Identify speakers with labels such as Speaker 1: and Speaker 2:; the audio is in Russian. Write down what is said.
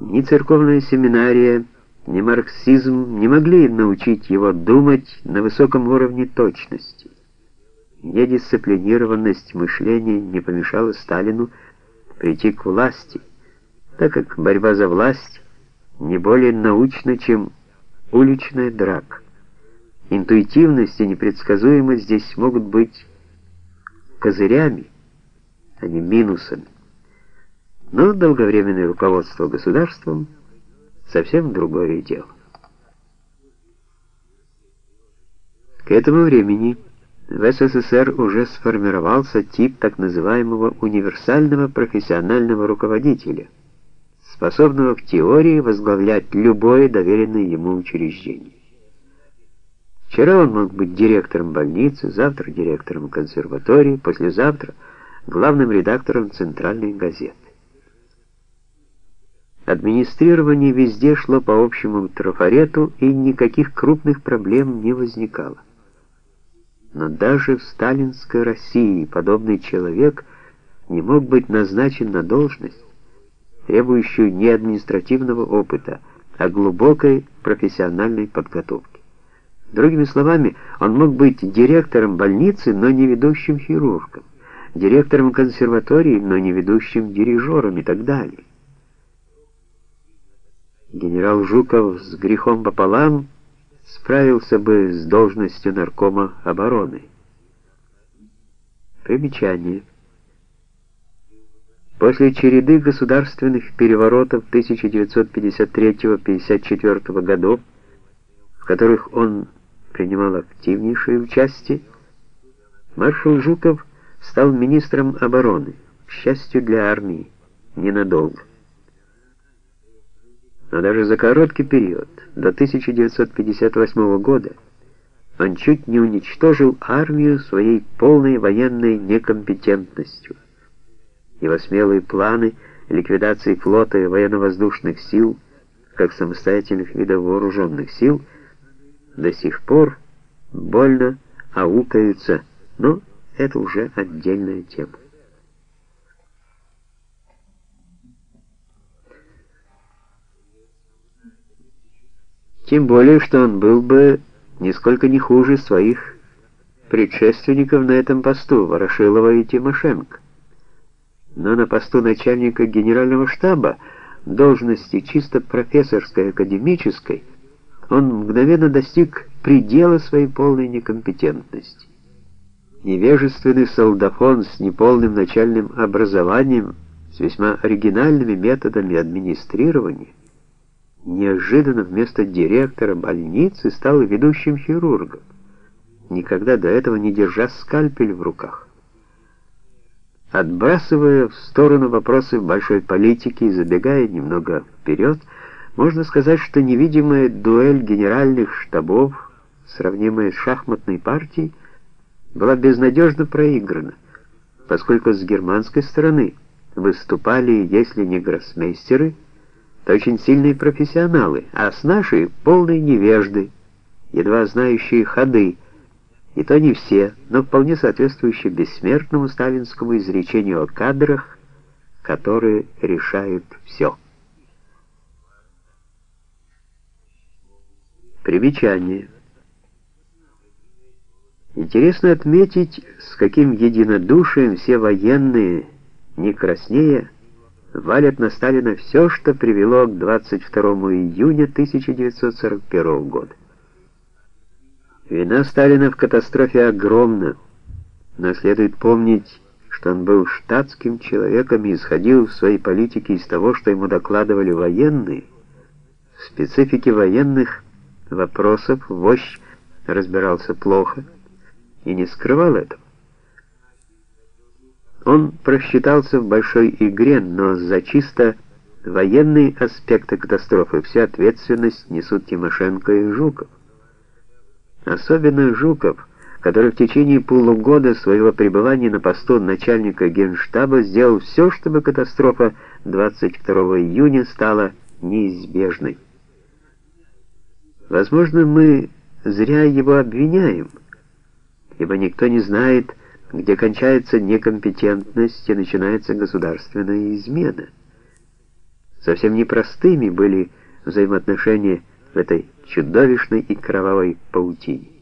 Speaker 1: Ни церковная семинария, ни марксизм не могли научить его думать на высоком уровне точности. Недисциплинированность мышления не помешала Сталину прийти к власти, так как борьба за власть не более научна, чем уличная драка. Интуитивность и непредсказуемость здесь могут быть козырями, а не минусами. Но долговременное руководство государством совсем другое дело. К этому времени в СССР уже сформировался тип так называемого универсального профессионального руководителя, способного в теории возглавлять любое доверенное ему учреждение. Вчера он мог быть директором больницы, завтра директором консерватории, послезавтра главным редактором центральной газеты. Администрирование везде шло по общему трафарету, и никаких крупных проблем не возникало. Но даже в сталинской России подобный человек не мог быть назначен на должность, требующую не административного опыта, а глубокой профессиональной подготовки. Другими словами, он мог быть директором больницы, но не ведущим хирургом, директором консерватории, но не ведущим дирижером и так далее генерал Жуков с грехом пополам справился бы с должностью наркома обороны. Примечание. После череды государственных переворотов 1953-54 годов, в которых он принимал активнейшее участие, маршал Жуков стал министром обороны, к счастью для армии, ненадолго но даже за короткий период, до 1958 года, он чуть не уничтожил армию своей полной военной некомпетентностью. Его смелые планы ликвидации флота и военно-воздушных сил, как самостоятельных видов вооруженных сил, до сих пор больно аукаются, но это уже отдельная тема. Тем более, что он был бы нисколько не хуже своих предшественников на этом посту, Ворошилова и Тимошенко. Но на посту начальника генерального штаба, должности чисто профессорской, академической, он мгновенно достиг предела своей полной некомпетентности. Невежественный солдафон с неполным начальным образованием, с весьма оригинальными методами администрирования, неожиданно вместо директора больницы стал ведущим хирургом, никогда до этого не держа скальпель в руках. Отбрасывая в сторону вопросы большой политики и забегая немного вперед, можно сказать, что невидимая дуэль генеральных штабов, сравнимая с шахматной партией, была безнадежно проиграна, поскольку с германской стороны выступали, если не гроссмейстеры, то очень сильные профессионалы, а с нашей полные невежды, едва знающие ходы, и то не все, но вполне соответствующие бессмертному сталинскому изречению о кадрах, которые решают все. Примечание. Интересно отметить, с каким единодушием все военные, не краснея, валят на Сталина все, что привело к 22 июня 1941 года. Вина Сталина в катастрофе огромна, но следует помнить, что он был штатским человеком и исходил в своей политике из того, что ему докладывали военные. В специфике военных вопросов вождь разбирался плохо и не скрывал этого. Он просчитался в большой игре, но за чисто военные аспекты катастрофы всю ответственность несут Тимошенко и Жуков. Особенно Жуков, который в течение полугода своего пребывания на посту начальника генштаба сделал все, чтобы катастрофа 22 июня стала неизбежной. Возможно, мы зря его обвиняем, ибо никто не знает, где кончается некомпетентность и начинается государственная измена. Совсем непростыми были взаимоотношения в этой чудовищной и кровавой паутине.